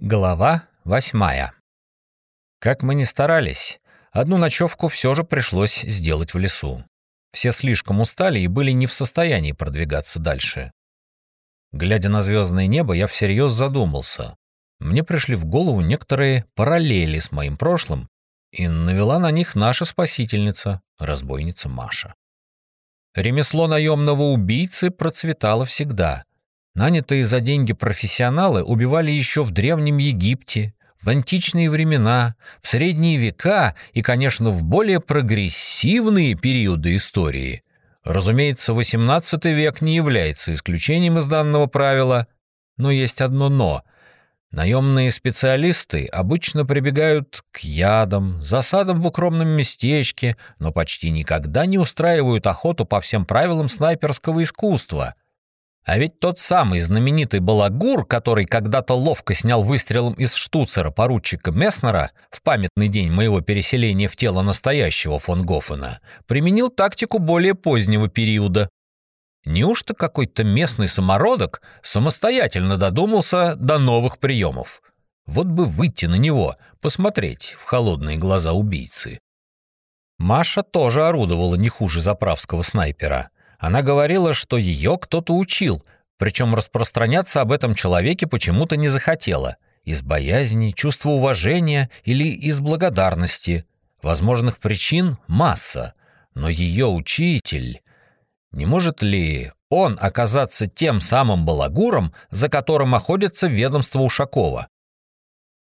Глава восьмая. Как мы ни старались, одну ночевку все же пришлось сделать в лесу. Все слишком устали и были не в состоянии продвигаться дальше. Глядя на звездное небо, я всерьез задумался. Мне пришли в голову некоторые параллели с моим прошлым, и навела на них наша спасительница, разбойница Маша. Ремесло наемного убийцы процветало всегда — Нанятые за деньги профессионалы убивали еще в Древнем Египте, в античные времена, в средние века и, конечно, в более прогрессивные периоды истории. Разумеется, XVIII век не является исключением из данного правила, но есть одно «но». Наемные специалисты обычно прибегают к ядам, засадам в укромном местечке, но почти никогда не устраивают охоту по всем правилам снайперского искусства – а ведь тот самый знаменитый балагур, который когда-то ловко снял выстрелом из штуцера поручика Месснера в памятный день моего переселения в тело настоящего фон Гофена, применил тактику более позднего периода. Неужто какой-то местный самородок самостоятельно додумался до новых приемов? Вот бы выйти на него, посмотреть в холодные глаза убийцы. Маша тоже орудовала не хуже заправского снайпера — она говорила, что ее кто-то учил, причем распространяться об этом человеке почему-то не захотела. Из боязни, чувства уважения или из благодарности. Возможных причин масса. Но ее учитель... Не может ли он оказаться тем самым балагуром, за которым охотится ведомство Ушакова?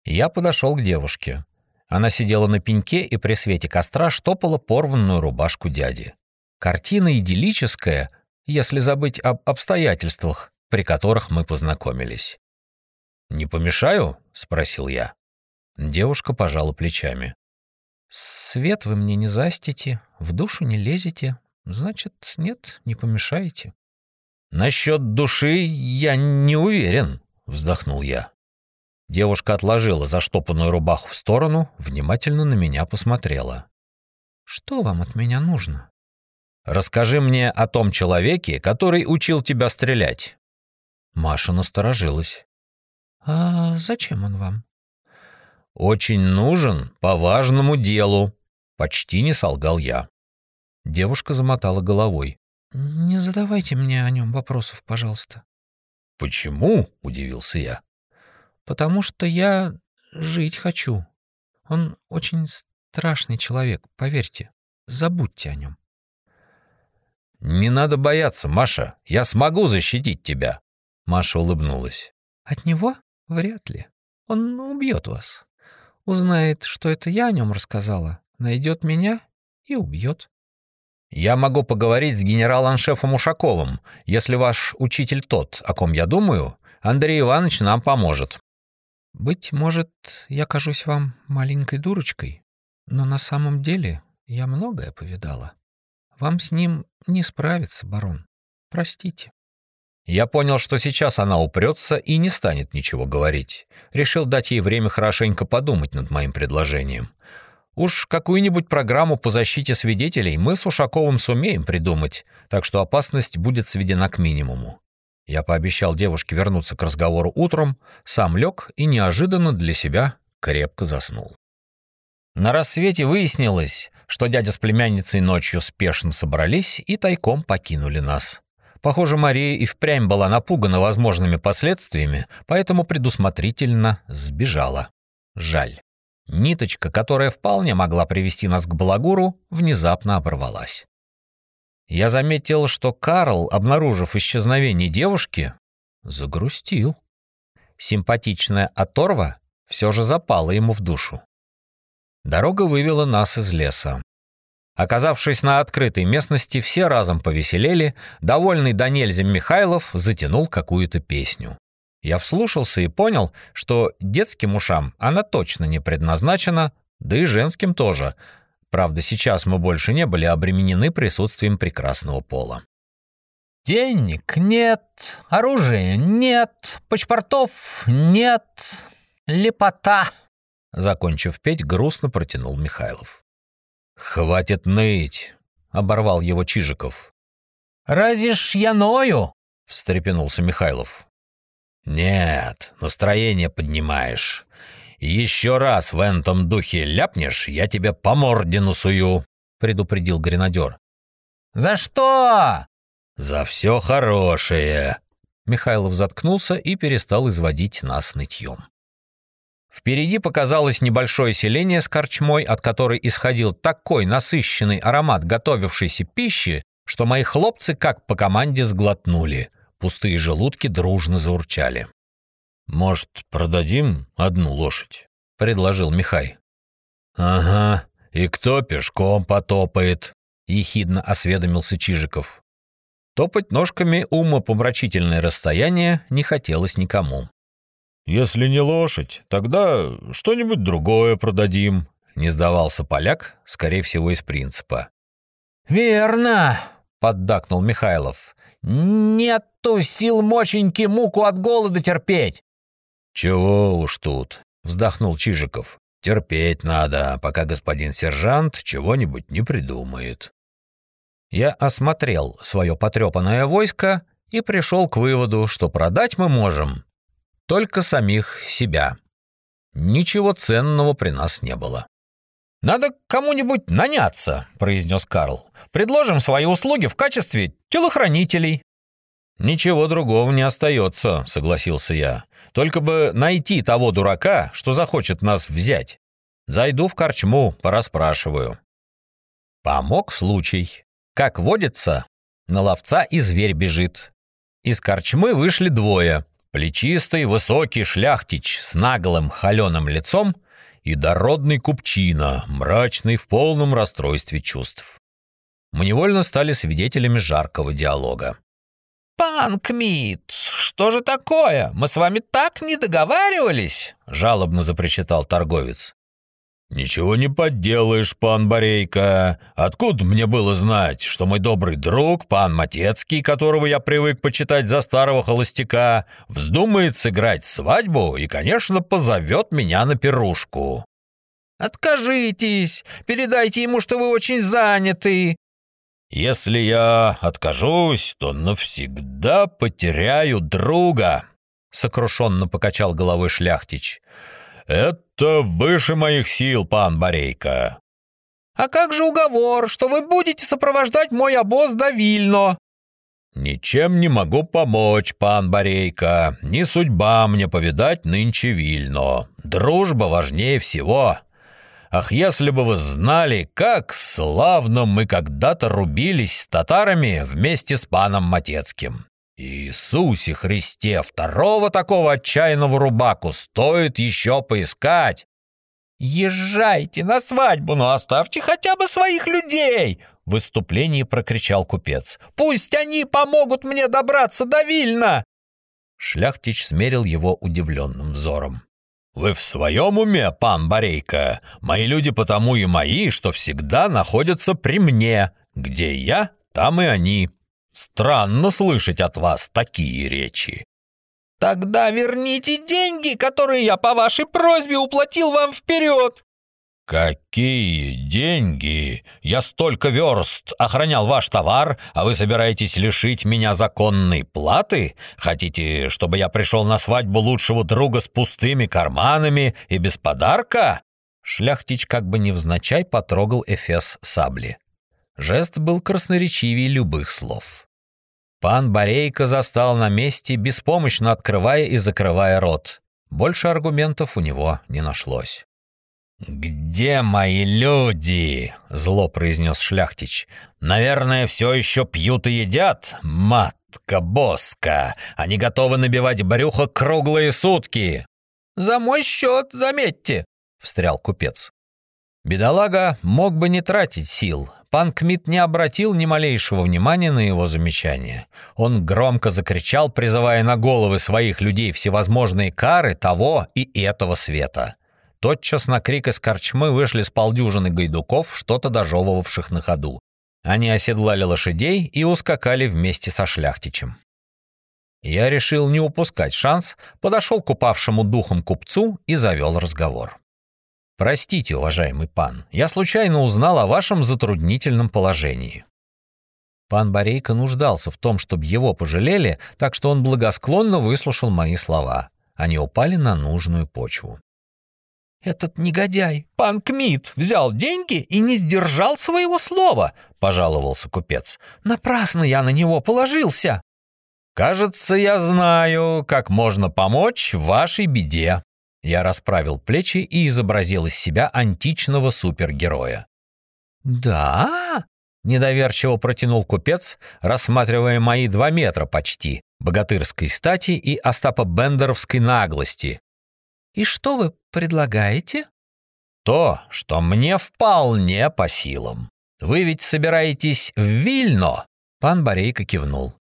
Я подошел к девушке. Она сидела на пеньке и при свете костра штопала порванную рубашку дяди. Картина идиллическая, если забыть об обстоятельствах, при которых мы познакомились. «Не помешаю?» — спросил я. Девушка пожала плечами. «Свет вы мне не застите, в душу не лезете. Значит, нет, не помешаете». «Насчет души я не уверен», — вздохнул я. Девушка отложила заштопанную рубаху в сторону, внимательно на меня посмотрела. «Что вам от меня нужно?» Расскажи мне о том человеке, который учил тебя стрелять». Маша насторожилась. «А зачем он вам?» «Очень нужен по важному делу», — почти не солгал я. Девушка замотала головой. «Не задавайте мне о нем вопросов, пожалуйста». «Почему?» — удивился я. «Потому что я жить хочу. Он очень страшный человек, поверьте. Забудьте о нем». «Не надо бояться, Маша. Я смогу защитить тебя». Маша улыбнулась. «От него? Вряд ли. Он убьет вас. Узнает, что это я о нем рассказала, найдет меня и убьет». «Я могу поговорить с генерал-аншефом Ушаковым. Если ваш учитель тот, о ком я думаю, Андрей Иванович нам поможет». «Быть может, я кажусь вам маленькой дурочкой, но на самом деле я многое повидала». Вам с ним не справиться, барон. Простите». Я понял, что сейчас она упрется и не станет ничего говорить. Решил дать ей время хорошенько подумать над моим предложением. Уж какую-нибудь программу по защите свидетелей мы с Ушаковым сумеем придумать, так что опасность будет сведена к минимуму. Я пообещал девушке вернуться к разговору утром, сам лег и неожиданно для себя крепко заснул. На рассвете выяснилось, что дядя с племянницей ночью спешно собрались и тайком покинули нас. Похоже, Мария и впрямь была напугана возможными последствиями, поэтому предусмотрительно сбежала. Жаль. Ниточка, которая вполне могла привести нас к Балагуру, внезапно оборвалась. Я заметил, что Карл, обнаружив исчезновение девушки, загрустил. Симпатичная оторва все же запала ему в душу. Дорога вывела нас из леса. Оказавшись на открытой местности, все разом повеселели, довольный до нельзя Михайлов затянул какую-то песню. Я вслушался и понял, что детским ушам она точно не предназначена, да и женским тоже. Правда, сейчас мы больше не были обременены присутствием прекрасного пола. «Денег нет, оружия нет, паспортов нет, лепота», Закончив петь, грустно протянул Михайлов. «Хватит ныть!» — оборвал его Чижиков. «Разве ж я ною?» — встрепенулся Михайлов. «Нет, настроение поднимаешь. Еще раз в этом духе ляпнешь, я тебе по морде насую», — предупредил гренадер. «За что?» «За все хорошее». Михайлов заткнулся и перестал изводить нас нытьем. Впереди показалось небольшое селение с корчмой, от которой исходил такой насыщенный аромат готовившейся пищи, что мои хлопцы как по команде сглотнули. Пустые желудки дружно заурчали. «Может, продадим одну лошадь?» — предложил Михай. «Ага, и кто пешком потопает?» — ехидно осведомился Чижиков. Топать ножками умопомрачительное расстояние не хотелось никому. «Если не лошадь, тогда что-нибудь другое продадим», — не сдавался поляк, скорее всего, из принципа. «Верно», — поддакнул Михайлов. Нету сил моченьки муку от голода терпеть. Чего уж тут, вздохнул Чижиков. Терпеть надо, пока господин сержант чего-нибудь не придумает. Я осмотрел свое потрепанное войско и пришел к выводу, что продать мы можем только самих себя. Ничего ценного при нас не было. «Надо кому-нибудь наняться», — произнес Карл. «Предложим свои услуги в качестве телохранителей». «Ничего другого не остается», — согласился я. «Только бы найти того дурака, что захочет нас взять. Зайду в корчму, пораспрашиваю». Помог случай. Как водится, на ловца и зверь бежит. Из корчмы вышли двое. Плечистый, высокий шляхтич с наглым холеным лицом и дородный купчина, мрачный в полном расстройстве чувств. Мы невольно стали свидетелями жаркого диалога. «Пан Кмит, что же такое? Мы с вами так не договаривались?» — жалобно запричитал торговец. «Ничего не подделаешь, пан Борейка. Откуда мне было знать, что мой добрый друг, пан Матецкий, которого я привык почитать за старого холостяка, вздумает сыграть свадьбу и, конечно, позовет меня на пирушку?» «Откажитесь! Передайте ему, что вы очень заняты!» «Если я откажусь, то навсегда потеряю друга», — сокрушенно покачал головой шляхтич. «Это выше моих сил, пан Борейка». «А как же уговор, что вы будете сопровождать мой обоз до Вильно?» «Ничем не могу помочь, пан Борейка. Не судьба мне повидать нынче Вильно. Дружба важнее всего. Ах, если бы вы знали, как славно мы когда-то рубились с татарами вместе с паном Матецким. Иисусе Христе, второго такого отчаянного рубаку стоит еще поискать. «Езжайте на свадьбу, но оставьте хотя бы своих людей!» В выступлении прокричал купец. «Пусть они помогут мне добраться до Вильна!» Шляхтич смерил его удивленным взором. «Вы в своем уме, пан Борейка? Мои люди потому и мои, что всегда находятся при мне. Где я, там и они. Странно слышать от вас такие речи». «Тогда верните деньги, которые я по вашей просьбе уплатил вам вперед!» «Какие деньги? Я столько верст охранял ваш товар, а вы собираетесь лишить меня законной платы? Хотите, чтобы я пришел на свадьбу лучшего друга с пустыми карманами и без подарка?» Шляхтич как бы невзначай потрогал эфес сабли. Жест был красноречивее любых слов. Пан Борейко застал на месте, беспомощно открывая и закрывая рот. Больше аргументов у него не нашлось. «Где мои люди?» — зло произнес Шляхтич. «Наверное, все еще пьют и едят? Матка Боска! Они готовы набивать брюхо круглые сутки!» «За мой счет, заметьте!» — встрял купец. Бедолага мог бы не тратить сил, Пан Кмит не обратил ни малейшего внимания на его замечание. Он громко закричал, призывая на головы своих людей всевозможные кары того и этого света. Тотчас на крик из корчмы вышли с полдюжины гайдуков, что-то дожевывавших на ходу. Они оседлали лошадей и ускакали вместе со шляхтичем. Я решил не упускать шанс, подошел к упавшему духом купцу и завел разговор. Простите, уважаемый пан, я случайно узнал о вашем затруднительном положении. Пан Борейко нуждался в том, чтобы его пожалели, так что он благосклонно выслушал мои слова. Они упали на нужную почву. «Этот негодяй, пан Кмит, взял деньги и не сдержал своего слова», — пожаловался купец. «Напрасно я на него положился». «Кажется, я знаю, как можно помочь вашей беде». Я расправил плечи и изобразил из себя античного супергероя. «Да?» — недоверчиво протянул купец, рассматривая мои два метра почти, богатырской стати и Остапа Бендеровской наглости, «И что вы предлагаете?» «То, что мне вполне по силам. Вы ведь собираетесь в Вильно?» Пан Борейко кивнул.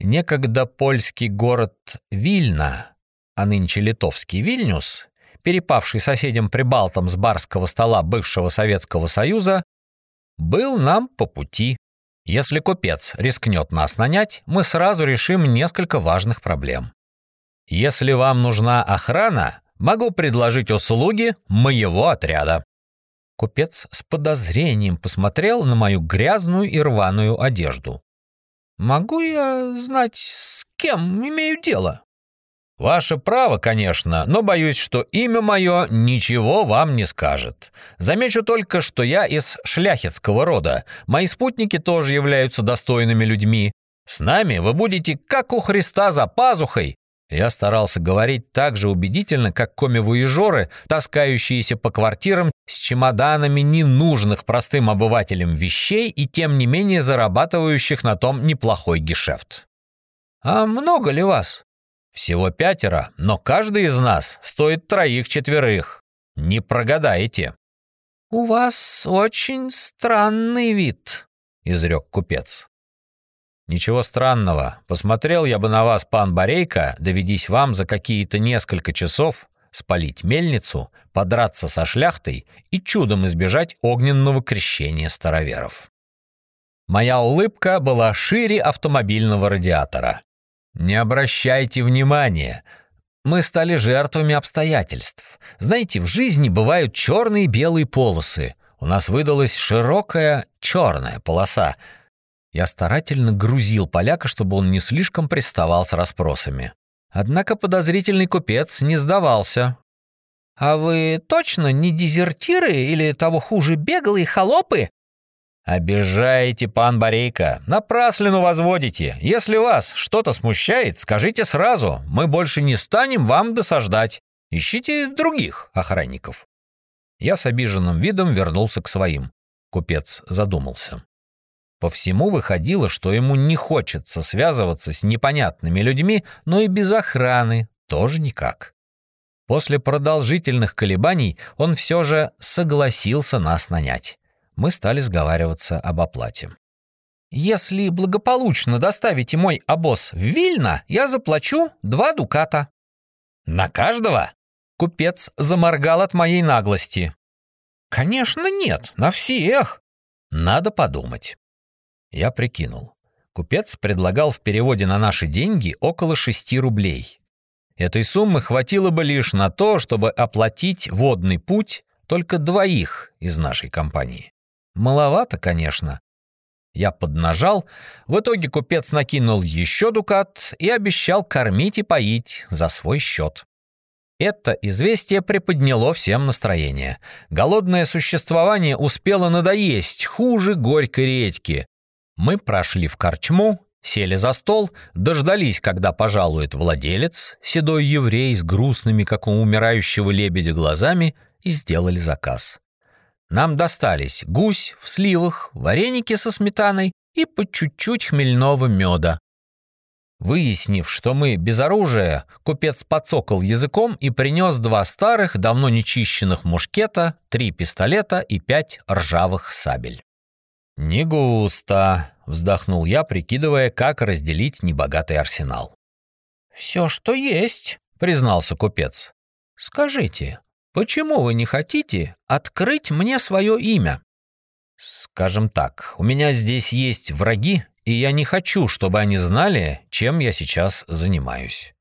Некогда польский город Вильна, а нынче литовский Вильнюс, перепавший соседям прибалтам с барского стола бывшего Советского Союза, был нам по пути. Если купец рискнет нас нанять, мы сразу решим несколько важных проблем. Если вам нужна охрана, могу предложить услуги моего отряда». Купец с подозрением посмотрел на мою грязную и рваную одежду. «Могу я знать, с кем имею дело?» «Ваше право, конечно, но боюсь, что имя мое ничего вам не скажет. Замечу только, что я из шляхетского рода. Мои спутники тоже являются достойными людьми. С нами вы будете, как у Христа за пазухой, я старался говорить так же убедительно, как коми-воежоры, таскающиеся по квартирам с чемоданами ненужных простым обывателям вещей и тем не менее зарабатывающих на том неплохой гешефт. «А много ли вас?» «Всего пятеро, но каждый из нас стоит троих-четверых. Не прогадаете». «У вас очень странный вид», — изрек купец. «Ничего странного. Посмотрел я бы на вас, пан Борейко, доведись вам за какие-то несколько часов спалить мельницу, подраться со шляхтой и чудом избежать огненного крещения староверов». Моя улыбка была шире автомобильного радиатора. «Не обращайте внимания. Мы стали жертвами обстоятельств. Знаете, в жизни бывают черные и белые полосы. У нас выдалась широкая черная полоса — я старательно грузил поляка, чтобы он не слишком приставал с расспросами. Однако подозрительный купец не сдавался. «А вы точно не дезертиры или того хуже беглые холопы?» «Обижаете, пан Борейко, напраслину возводите. Если вас что-то смущает, скажите сразу, мы больше не станем вам досаждать. Ищите других охранников». Я с обиженным видом вернулся к своим. Купец задумался. По всему выходило, что ему не хочется связываться с непонятными людьми, но и без охраны тоже никак. После продолжительных колебаний он все же согласился нас нанять. Мы стали сговариваться об оплате. «Если благополучно доставите мой обоз в Вильно, я заплачу два дуката». «На каждого?» Купец заморгал от моей наглости. «Конечно нет, на всех». «Надо подумать». Я прикинул. Купец предлагал в переводе на наши деньги около 6 рублей. Этой суммы хватило бы лишь на то, чтобы оплатить водный путь только двоих из нашей компании. Маловато, конечно. Я поднажал, в итоге купец накинул еще дукат и обещал кормить и поить за свой счет. Это известие приподняло всем настроение. Голодное существование успело надоесть хуже горькой редьки, мы прошли в корчму, сели за стол, дождались, когда пожалует владелец, седой еврей с грустными, как у умирающего лебедя, глазами, и сделали заказ. Нам достались гусь в сливах, вареники со сметаной и по чуть-чуть хмельного меда. Выяснив, что мы без оружия, купец подсокал языком и принес два старых, давно нечищенных мушкета, три пистолета и пять ржавых сабель. «Не густо», — вздохнул я, прикидывая, как разделить небогатый арсенал. «Все, что есть», — признался купец. «Скажите, почему вы не хотите открыть мне свое имя?» «Скажем так, у меня здесь есть враги, и я не хочу, чтобы они знали, чем я сейчас занимаюсь.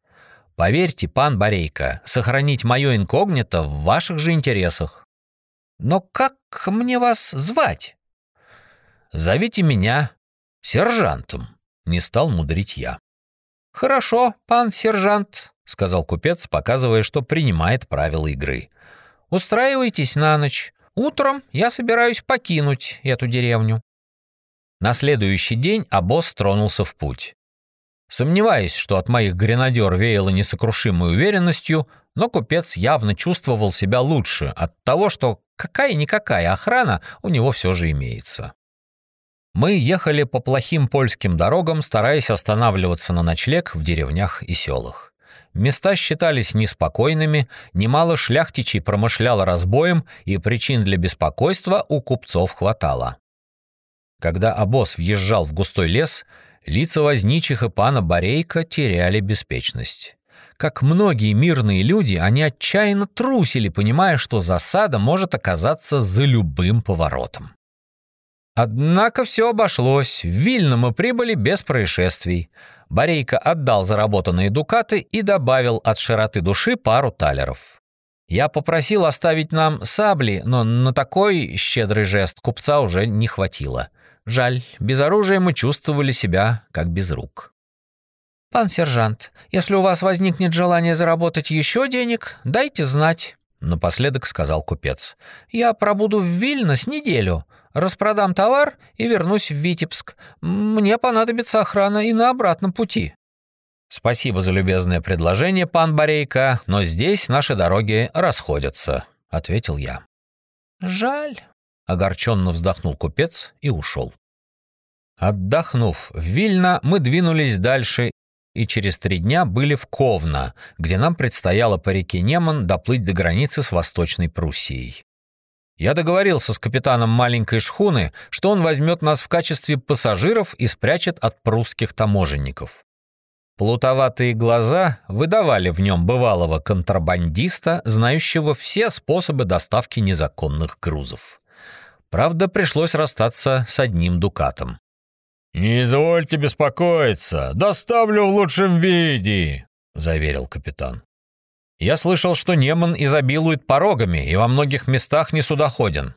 Поверьте, пан Борейко, сохранить мое инкогнито в ваших же интересах». «Но как мне вас звать?» Зовите меня Сержантом. Не стал мудрить я. «Хорошо, пан сержант», — сказал купец, показывая, что принимает правила игры. «Устраивайтесь на ночь. Утром я собираюсь покинуть эту деревню». На следующий день обоз тронулся в путь. Сомневаясь, что от моих гренадер веяло несокрушимой уверенностью, но купец явно чувствовал себя лучше от того, что какая-никакая охрана у него все же имеется. Мы ехали по плохим польским дорогам, стараясь останавливаться на ночлег в деревнях и селах. Места считались неспокойными, немало шляхтичей промышляло разбоем, и причин для беспокойства у купцов хватало. Когда обоз въезжал в густой лес, лица возничих и пана Борейка теряли беспечность. Как многие мирные люди, они отчаянно трусили, понимая, что засада может оказаться за любым поворотом. Однако все обошлось. В Вильно мы прибыли без происшествий. Борейка отдал заработанные дукаты и добавил от широты души пару талеров. Я попросил оставить нам сабли, но на такой щедрый жест купца уже не хватило. Жаль, без оружия мы чувствовали себя как без рук. «Пан сержант, если у вас возникнет желание заработать еще денег, дайте знать», — напоследок сказал купец. «Я пробуду в Вильно с неделю, распродам товар и вернусь в Витебск. Мне понадобится охрана и на обратном пути». «Спасибо за любезное предложение, пан Борейко, но здесь наши дороги расходятся», — ответил я. «Жаль», Огорченно вздохнул купец и ушел. Отдохнув в Вильно, мы двинулись дальше и через три дня были в Ковна, где нам предстояло по реке Неман доплыть до границы с Восточной Пруссией. Я договорился с капитаном маленькой шхуны, что он возьмет нас в качестве пассажиров и спрячет от прусских таможенников. Плутоватые глаза выдавали в нем бывалого контрабандиста, знающего все способы доставки незаконных грузов. Правда, пришлось расстаться с одним дукатом. «Не извольте беспокоиться, доставлю в лучшем виде», — заверил капитан. «Я слышал, что Неман изобилует порогами и во многих местах не судоходен».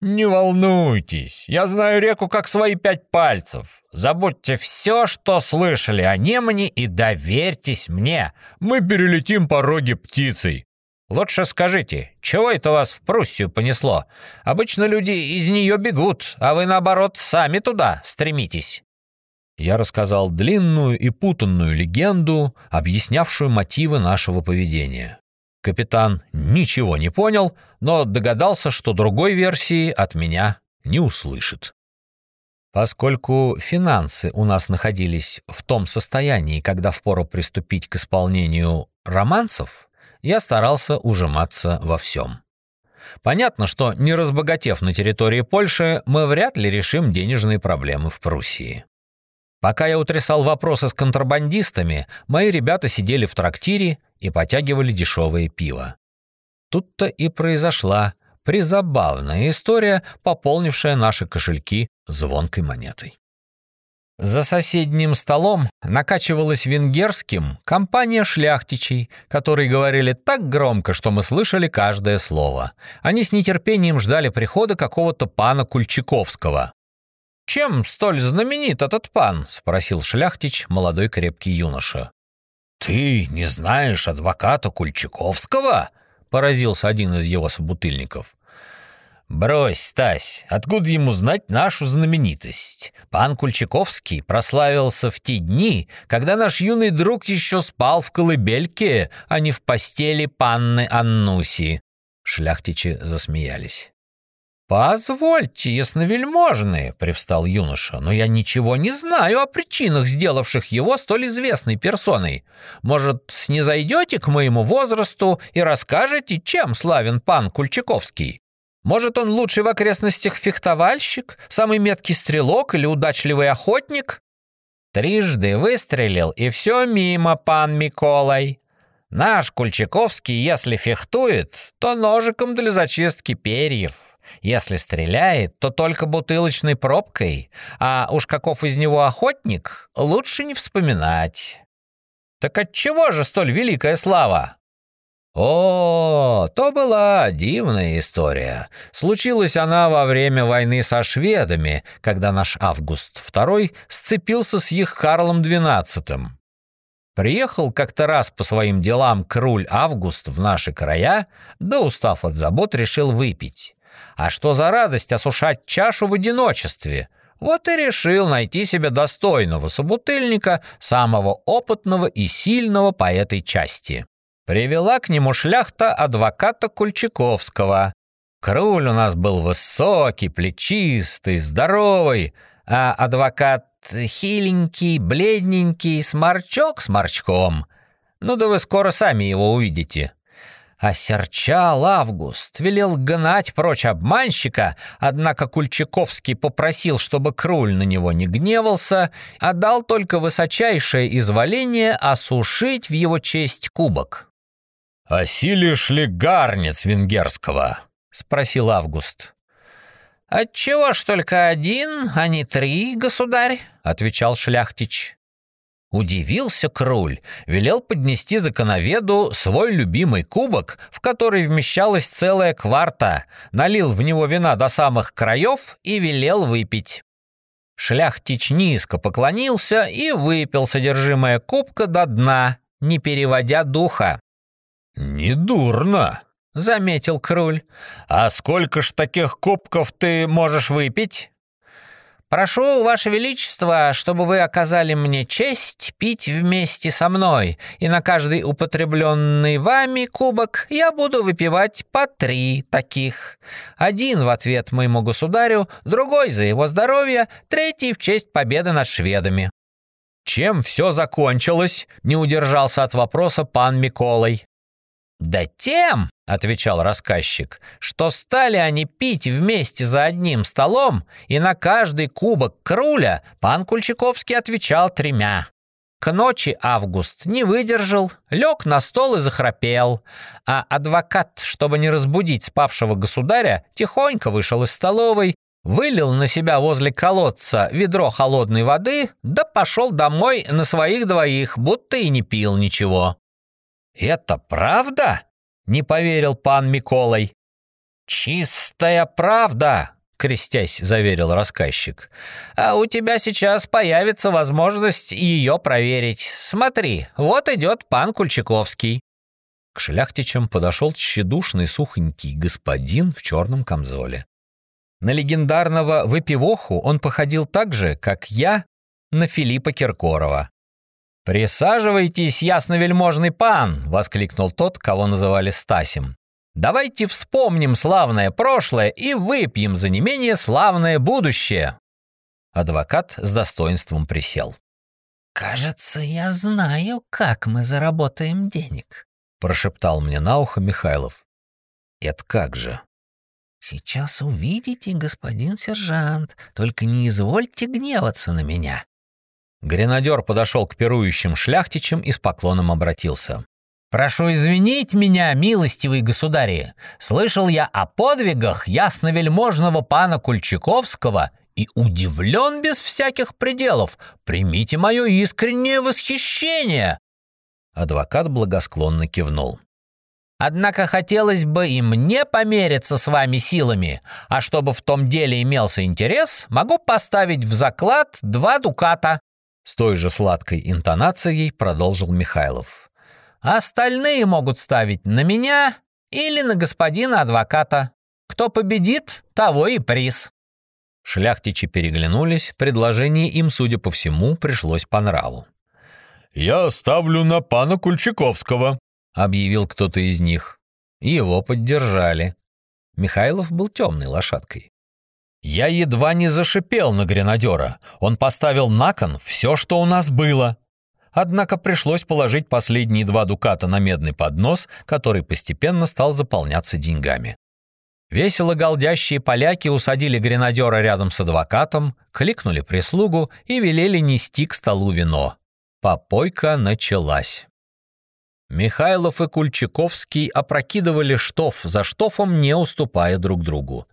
«Не волнуйтесь, я знаю реку как свои пять пальцев. Забудьте все, что слышали о Немане и доверьтесь мне. Мы перелетим пороги птицей. Лучше скажите, чего это вас в Пруссию понесло? Обычно люди из нее бегут, а вы, наоборот, сами туда стремитесь». Я рассказал длинную и путанную легенду, объяснявшую мотивы нашего поведения. Капитан ничего не понял, но догадался, что другой версии от меня не услышит. Поскольку финансы у нас находились в том состоянии, когда впору приступить к исполнению романсов, я старался ужиматься во всем. Понятно, что не разбогатев на территории Польши, мы вряд ли решим денежные проблемы в Пруссии. Пока я утрясал вопросы с контрабандистами, мои ребята сидели в трактире и потягивали дешевое пиво. Тут-то и произошла призабавная история, пополнившая наши кошельки звонкой монетой. За соседним столом накачивалась венгерским компания шляхтичей, которые говорили так громко, что мы слышали каждое слово. Они с нетерпением ждали прихода какого-то пана Кульчаковского. «Чем столь знаменит этот пан?» — спросил шляхтич, молодой крепкий юноша. «Ты не знаешь адвоката Кульчаковского?» — поразился один из его собутыльников. «Брось, Стась, откуда ему знать нашу знаменитость? Пан Кульчаковский прославился в те дни, когда наш юный друг еще спал в колыбельке, а не в постели панны Аннуси». Шляхтичи засмеялись. «Позвольте, ясновельможные», — привстал юноша, «но я ничего не знаю о причинах, сделавших его столь известной персоной. Может, снизойдете к моему возрасту и расскажете, чем славен пан Кульчаковский?» Может, он лучший в окрестностях фехтовальщик, самый меткий стрелок или удачливый охотник? Трижды выстрелил, и все мимо, пан Миколай. Наш Кульчаковский, если фехтует, то ножиком для зачистки перьев. Если стреляет, то только бутылочной пробкой, а уж каков из него охотник, лучше не вспоминать. Так отчего же столь великая слава? О, то была дивная история. Случилась она во время войны со шведами, когда наш Август II сцепился с их Карлом XII. Приехал как-то раз по своим делам круль Август в наши края, да устав от забот, решил выпить. А что за радость осушать чашу в одиночестве? Вот и решил найти себе достойного собутыльника, самого опытного и сильного по этой части. Привела к нему шляхта адвоката Кульчаковского. Круль у нас был высокий, плечистый, здоровый, а адвокат хиленький, бледненький, сморчок с морчком. Ну да вы скоро сами его увидите. Осерчал Август, велел гнать прочь обманщика, однако Кульчаковский попросил, чтобы Круль на него не гневался, а дал только высочайшее изволение осушить в его честь кубок. «Осилишь ли гарнец венгерского?» — спросил Август. «Отчего ж только один, а не три, государь?» — отвечал шляхтич. Удивился Круль, велел поднести законоведу свой любимый кубок, в который вмещалась целая кварта, налил в него вина до самых краев и велел выпить. Шляхтич низко поклонился и выпил содержимое кубка до дна, не переводя духа. «Недурно», — заметил Круль. «А сколько ж таких кубков ты можешь выпить?» «Прошу, Ваше Величество, чтобы вы оказали мне честь пить вместе со мной, и на каждый употребленный вами кубок я буду выпивать по три таких. Один в ответ моему государю, другой за его здоровье, третий в честь победы над шведами». «Чем все закончилось?» — не удержался от вопроса пан Миколай. «Да тем, — отвечал рассказчик, — что стали они пить вместе за одним столом, и на каждый кубок круля пан Кульчаковский отвечал тремя. К ночи Август не выдержал, лег на стол и захрапел, а адвокат, чтобы не разбудить спавшего государя, тихонько вышел из столовой, вылил на себя возле колодца ведро холодной воды, да пошел домой на своих двоих, будто и не пил ничего. «Это правда?» — не поверил пан Миколай. «Чистая правда!» — крестясь, заверил рассказчик. «А у тебя сейчас появится возможность ее проверить. Смотри, вот идет пан Кульчаковский». К шляхтичам подошел тщедушный сухонький господин в черном камзоле. На легендарного выпивоху он походил так же, как я на Филиппа Киркорова. «Присаживайтесь, ясновельможный пан!» — воскликнул тот, кого называли Стасем. «Давайте вспомним славное прошлое и выпьем за не менее славное будущее!» Адвокат с достоинством присел. «Кажется, я знаю, как мы заработаем денег», — прошептал мне на ухо Михайлов. «Это как же?» «Сейчас увидите, господин сержант, только не извольте гневаться на меня. Гренадер подошел к пирующим шляхтичам и с поклоном обратился. «Прошу извинить меня, милостивый государи. Слышал я о подвигах ясновельможного пана Кульчаковского и удивлен без всяких пределов. Примите мое искреннее восхищение!» Адвокат благосклонно кивнул. Однако хотелось бы и мне помериться с вами силами, а чтобы в том деле имелся интерес, могу поставить в заклад два дуката. С той же сладкой интонацией продолжил Михайлов. «Остальные могут ставить на меня или на господина адвоката. Кто победит, того и приз». Шляхтичи переглянулись, предложение им, судя по всему, пришлось по нраву. «Я ставлю на пана Кульчаковского», — объявил кто-то из них. Его поддержали. Михайлов был темной лошадкой. Я едва не зашипел на гренадера. Он поставил на кон все, что у нас было. Однако пришлось положить последние два дуката на медный поднос, который постепенно стал заполняться деньгами. Весело галдящие поляки усадили гренадера рядом с адвокатом, кликнули прислугу и велели нести к столу вино. Попойка началась. Михайлов и Кульчаковский опрокидывали штоф за штофом, не уступая друг другу.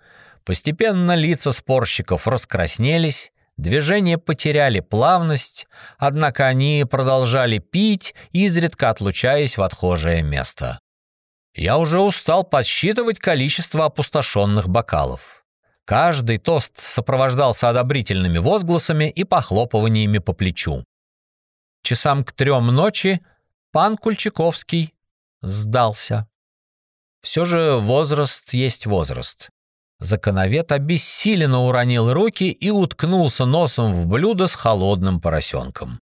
Постепенно лица спорщиков раскраснелись, движения потеряли плавность, однако они продолжали пить, изредка отлучаясь в отхожее место. Я уже устал подсчитывать количество опустошенных бокалов. Каждый тост сопровождался одобрительными возгласами и похлопываниями по плечу. Часам к трем ночи пан Кульчаковский сдался. Все же возраст есть возраст. Законовед обессиленно уронил руки и уткнулся носом в блюдо с холодным поросенком.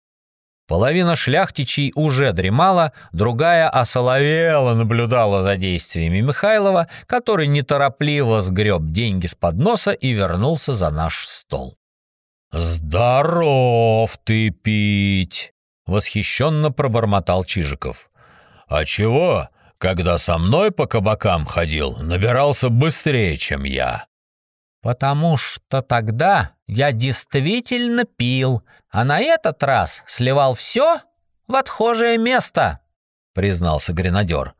Половина шляхтичей уже дремала, другая осоловела наблюдала за действиями Михайлова, который неторопливо сгреб деньги с подноса и вернулся за наш стол. «Здоров ты пить!» — восхищенно пробормотал Чижиков. «А чего, когда со мной по кабакам ходил, набирался быстрее, чем я?» «Потому что тогда я действительно пил, а на этот раз сливал все в отхожее место», — признался гренадер.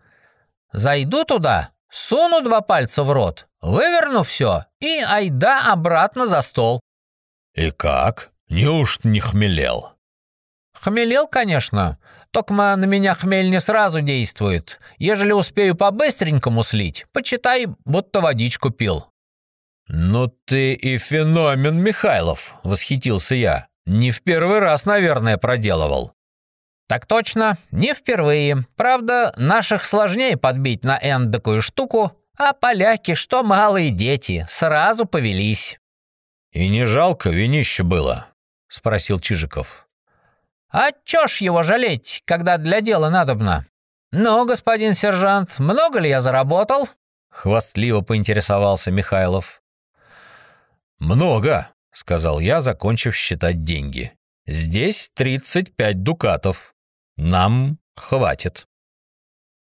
«Зайду туда, суну два пальца в рот, выверну все и айда обратно за стол». «И как? Неужто не хмелел?» «Хмелел, конечно, только на меня хмель не сразу действует. Ежели успею по-быстренькому слить, почитай, будто водичку пил». «Ну ты и феномен, Михайлов!» — восхитился я. «Не в первый раз, наверное, проделывал». «Так точно, не впервые. Правда, наших сложнее подбить на эндакую штуку, а поляки, что малые дети, сразу повелись». «И не жалко винище было?» — спросил Чижиков. «А чё ж его жалеть, когда для дела надобно? Ну, господин сержант, много ли я заработал?» Хвастливо поинтересовался Михайлов. «Много», — сказал я, закончив считать деньги. «Здесь 35 дукатов. Нам хватит».